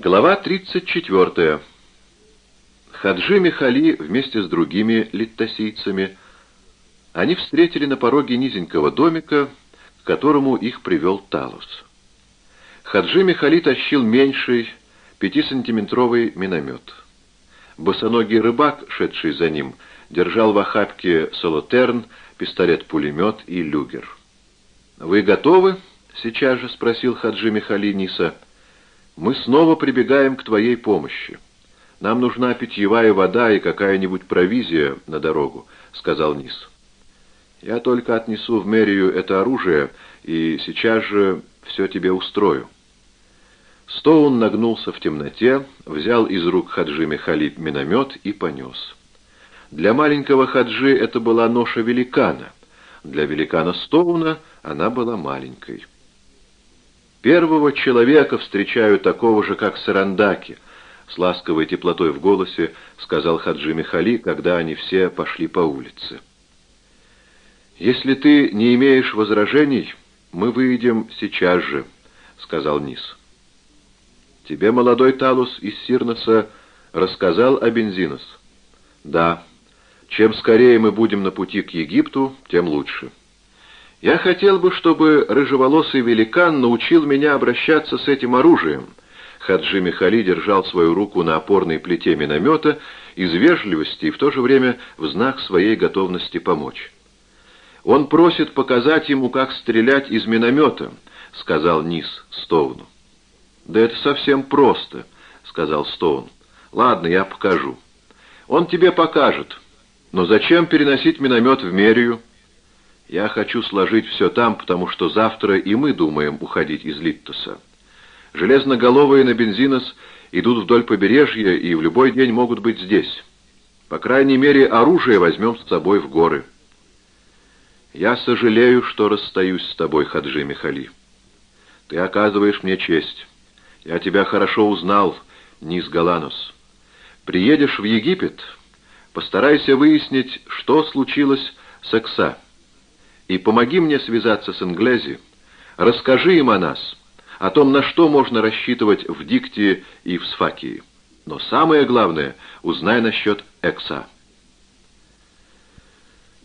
Глава 34. Хаджи Михали вместе с другими литтосийцами они встретили на пороге низенького домика, к которому их привел Талус. Хаджи Михали тащил меньший, пятисантиметровый миномет. Босоногий рыбак, шедший за ним, держал в охапке солотерн, пистолет-пулемет и люгер. «Вы готовы?» — сейчас же спросил Хаджи Михали Ниса — мы снова прибегаем к твоей помощи. Нам нужна питьевая вода и какая-нибудь провизия на дорогу», — сказал Низ. «Я только отнесу в мэрию это оружие и сейчас же все тебе устрою». Стоун нагнулся в темноте, взял из рук Хаджи Михалиб миномет и понес. Для маленького Хаджи это была ноша великана, для великана Стоуна она была маленькой. Первого человека встречаю такого же, как Сарандаки, с ласковой теплотой в голосе сказал Хаджи Михали, когда они все пошли по улице. «Если ты не имеешь возражений, мы выйдем сейчас же», — сказал Низ. «Тебе молодой Талус из Сирноса рассказал о Бензинос?» «Да. Чем скорее мы будем на пути к Египту, тем лучше». Я хотел бы, чтобы рыжеволосый великан научил меня обращаться с этим оружием. Хаджи Михали держал свою руку на опорной плите миномета из вежливости и в то же время в знак своей готовности помочь. «Он просит показать ему, как стрелять из миномета», — сказал Низ Стоуну. «Да это совсем просто», — сказал Стоун. «Ладно, я покажу». «Он тебе покажет. Но зачем переносить миномет в Мерию?» Я хочу сложить все там, потому что завтра и мы думаем уходить из Литтоса. Железноголовые на бензинос идут вдоль побережья и в любой день могут быть здесь. По крайней мере, оружие возьмем с собой в горы. Я сожалею, что расстаюсь с тобой, Хаджи Михали. Ты оказываешь мне честь. Я тебя хорошо узнал, Низ Галанус. Приедешь в Египет, постарайся выяснить, что случилось с Экса и помоги мне связаться с Инглези. Расскажи им о нас, о том, на что можно рассчитывать в Дикте и в Сфакии. Но самое главное, узнай насчет Экса.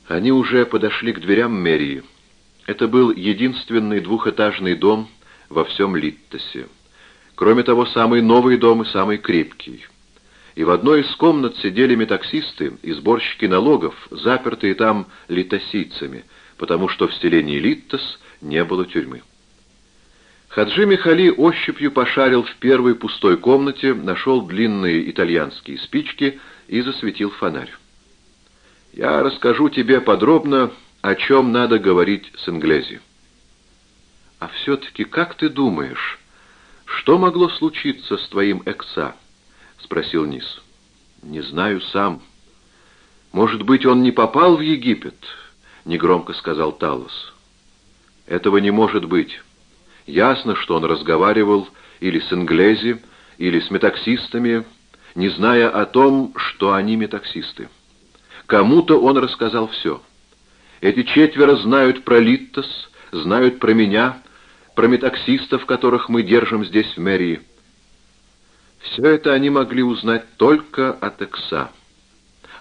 Они уже подошли к дверям мэрии. Это был единственный двухэтажный дом во всем Литтосе. Кроме того, самый новый дом и самый крепкий. И в одной из комнат сидели метаксисты и сборщики налогов, запертые там литосийцами — потому что в селении Литтос не было тюрьмы. Хаджи Михали ощупью пошарил в первой пустой комнате, нашел длинные итальянские спички и засветил фонарь. «Я расскажу тебе подробно, о чем надо говорить с Инглези». «А все-таки как ты думаешь, что могло случиться с твоим Экса?» — спросил Низ. «Не знаю сам. Может быть, он не попал в Египет, — негромко сказал Талос. «Этого не может быть. Ясно, что он разговаривал или с инглези, или с метаксистами, не зная о том, что они метаксисты. Кому-то он рассказал все. Эти четверо знают про Литтос, знают про меня, про метаксистов, которых мы держим здесь в мэрии. Все это они могли узнать только от Экса.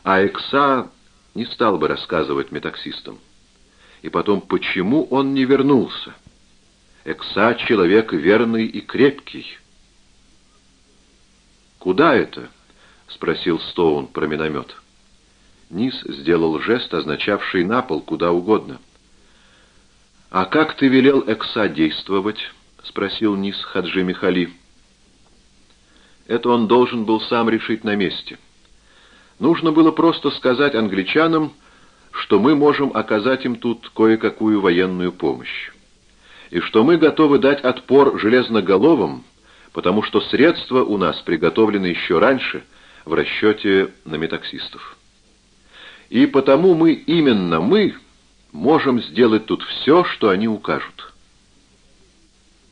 А Экса не стал бы рассказывать метаксистам. И потом, почему он не вернулся? Экса — человек верный и крепкий. «Куда это?» — спросил Стоун про миномет. Низ сделал жест, означавший на пол, куда угодно. «А как ты велел Экса действовать?» — спросил Низ Хаджи Михали. «Это он должен был сам решить на месте». Нужно было просто сказать англичанам, что мы можем оказать им тут кое-какую военную помощь, и что мы готовы дать отпор железноголовым, потому что средства у нас приготовлены еще раньше в расчете на метаксистов. И потому мы, именно мы, можем сделать тут все, что они укажут.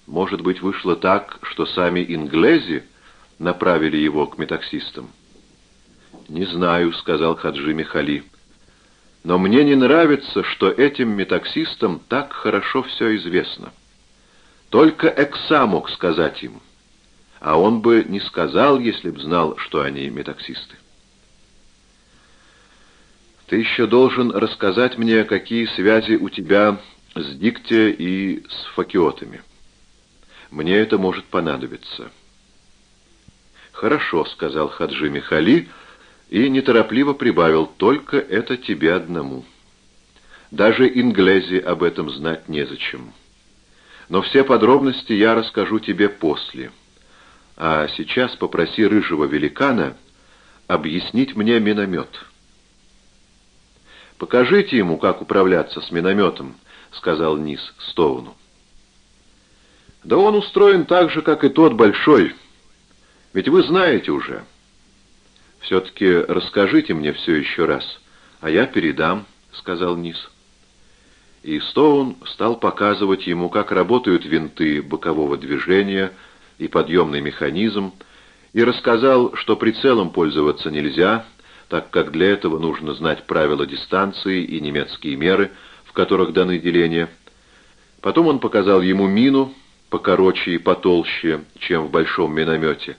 Может быть, вышло так, что сами инглези направили его к метаксистам. «Не знаю», — сказал Хаджи Михали. «Но мне не нравится, что этим метаксистам так хорошо все известно. Только Экса мог сказать им. а он бы не сказал, если б знал, что они метаксисты. Ты еще должен рассказать мне, какие связи у тебя с Дикте и с факиотами. Мне это может понадобиться. «Хорошо», — сказал Хаджи Михали и неторопливо прибавил, «только это тебе одному. Даже Инглези об этом знать незачем. Но все подробности я расскажу тебе после. А сейчас попроси рыжего великана объяснить мне миномет». «Покажите ему, как управляться с минометом», — сказал Низ Стоуну. «Да он устроен так же, как и тот большой. Ведь вы знаете уже». «Все-таки расскажите мне все еще раз, а я передам», — сказал Низ. И Стоун стал показывать ему, как работают винты бокового движения и подъемный механизм, и рассказал, что прицелом пользоваться нельзя, так как для этого нужно знать правила дистанции и немецкие меры, в которых даны деления. Потом он показал ему мину, покороче и потолще, чем в большом миномете,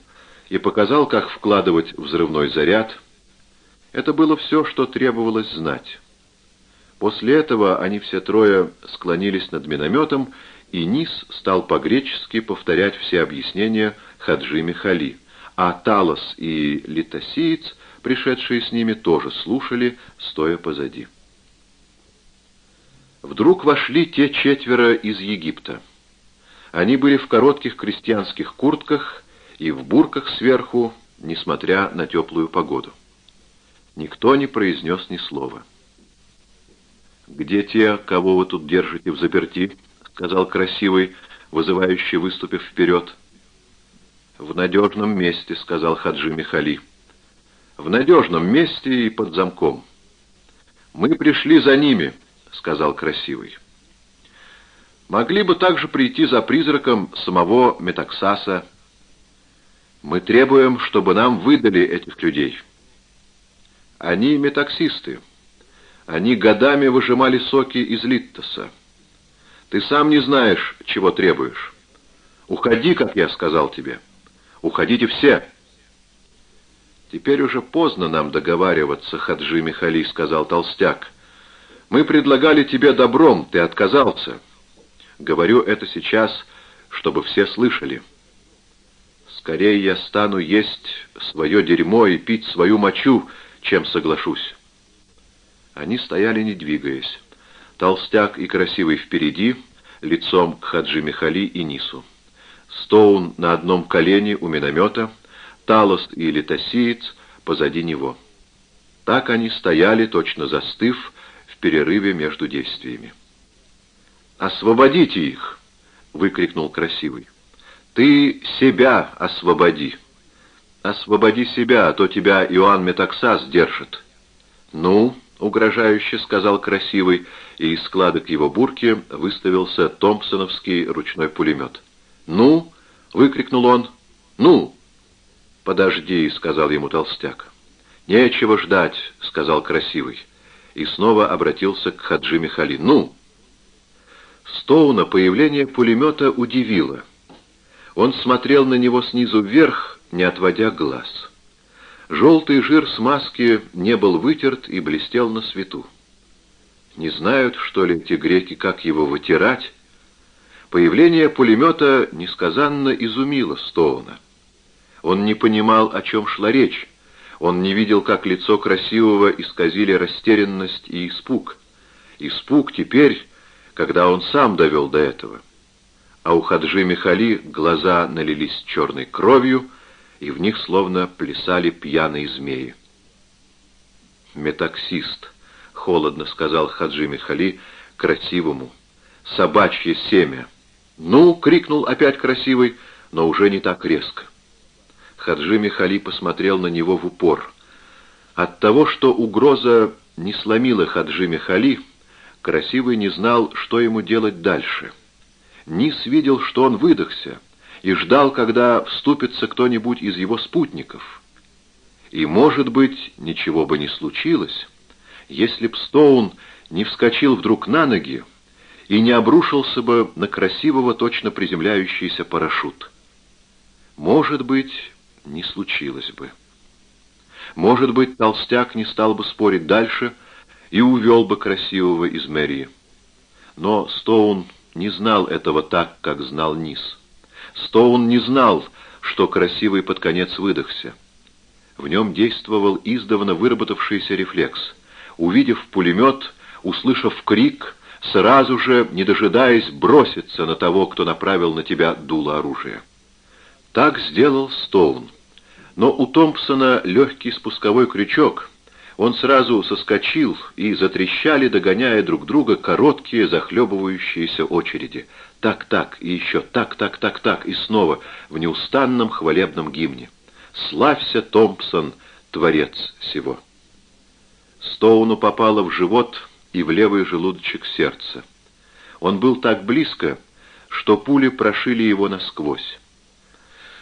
и показал, как вкладывать взрывной заряд. Это было все, что требовалось знать. После этого они все трое склонились над минометом, и Низ стал по-гречески повторять все объяснения Хаджи Михали, а Талос и Литосиец пришедшие с ними, тоже слушали, стоя позади. Вдруг вошли те четверо из Египта. Они были в коротких крестьянских куртках и в бурках сверху, несмотря на теплую погоду. Никто не произнес ни слова. «Где те, кого вы тут держите в заперти?» — сказал красивый, вызывающий, выступив вперед. «В надежном месте», — сказал Хаджи Михали в надежном месте и под замком. «Мы пришли за ними», — сказал Красивый. «Могли бы также прийти за призраком самого Метаксаса. Мы требуем, чтобы нам выдали этих людей. Они метаксисты. Они годами выжимали соки из Литтоса. Ты сам не знаешь, чего требуешь. Уходи, как я сказал тебе. Уходите все». «Теперь уже поздно нам договариваться, Хаджи Михали», — сказал Толстяк. «Мы предлагали тебе добром, ты отказался. Говорю это сейчас, чтобы все слышали. Скорее я стану есть свое дерьмо и пить свою мочу, чем соглашусь». Они стояли, не двигаясь. Толстяк и Красивый впереди, лицом к Хаджи Михали и Нису. Стоун на одном колене у миномета — Талос и Литосиец позади него. Так они стояли, точно застыв, в перерыве между действиями. «Освободите их!» — выкрикнул Красивый. «Ты себя освободи! Освободи себя, а то тебя Иоанн Метаксас держит!» «Ну?» — угрожающе сказал Красивый, и из складок его бурки выставился томпсоновский ручной пулемет. «Ну?» — выкрикнул он. «Ну!» «Подожди», — сказал ему толстяк. «Нечего ждать», — сказал красивый. И снова обратился к Хаджи Михали. «Ну!» Стоуна появление пулемета удивило. Он смотрел на него снизу вверх, не отводя глаз. Желтый жир смазки не был вытерт и блестел на свету. Не знают, что ли, эти греки, как его вытирать? Появление пулемета несказанно изумило Стоуна. Он не понимал, о чем шла речь. Он не видел, как лицо красивого исказили растерянность и испуг. Испуг теперь, когда он сам довел до этого. А у Хаджи Михали глаза налились черной кровью, и в них словно плясали пьяные змеи. «Метаксист», — холодно сказал Хаджи Михали красивому, — «собачье семя». «Ну!» — крикнул опять красивый, но уже не так резко. Хаджи Михали посмотрел на него в упор. От того, что угроза не сломила Хаджи Михали, Красивый не знал, что ему делать дальше. Низ видел, что он выдохся, и ждал, когда вступится кто-нибудь из его спутников. И, может быть, ничего бы не случилось, если б Стоун не вскочил вдруг на ноги и не обрушился бы на красивого, точно приземляющийся парашют. может быть, не случилось бы. Может быть, толстяк не стал бы спорить дальше и увел бы красивого из мэрии. Но Стоун не знал этого так, как знал Низ. Стоун не знал, что красивый под конец выдохся. В нем действовал издавна выработавшийся рефлекс. Увидев пулемет, услышав крик, сразу же, не дожидаясь, броситься на того, кто направил на тебя дуло оружия. Так сделал Стоун. Но у Томпсона легкий спусковой крючок. Он сразу соскочил, и затрещали, догоняя друг друга, короткие захлебывающиеся очереди. Так-так, и еще так-так-так-так, и снова в неустанном хвалебном гимне. «Славься, Томпсон, творец всего!» Стоуну попало в живот и в левый желудочек сердца. Он был так близко, что пули прошили его насквозь.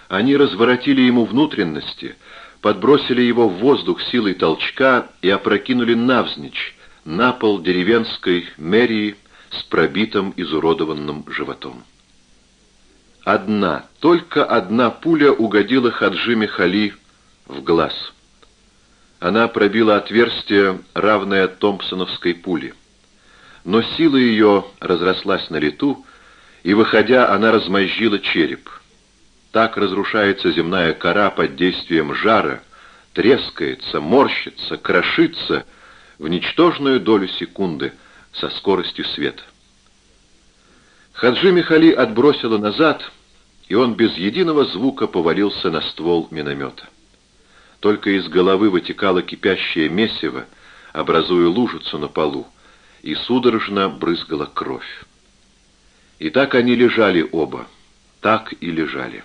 Они разворотили ему внутренности, подбросили его в воздух силой толчка и опрокинули навзничь на пол деревенской мэрии с пробитым изуродованным животом. Одна, только одна пуля угодила Хаджи Михали в глаз. Она пробила отверстие, равное Томпсоновской пуле. Но сила ее разрослась на лету, и, выходя, она размозжила череп — так разрушается земная кора под действием жара, трескается, морщится, крошится в ничтожную долю секунды со скоростью света. Хаджи Михали отбросило назад, и он без единого звука повалился на ствол миномета. Только из головы вытекало кипящее месиво, образуя лужицу на полу, и судорожно брызгала кровь. И так они лежали оба, так и лежали.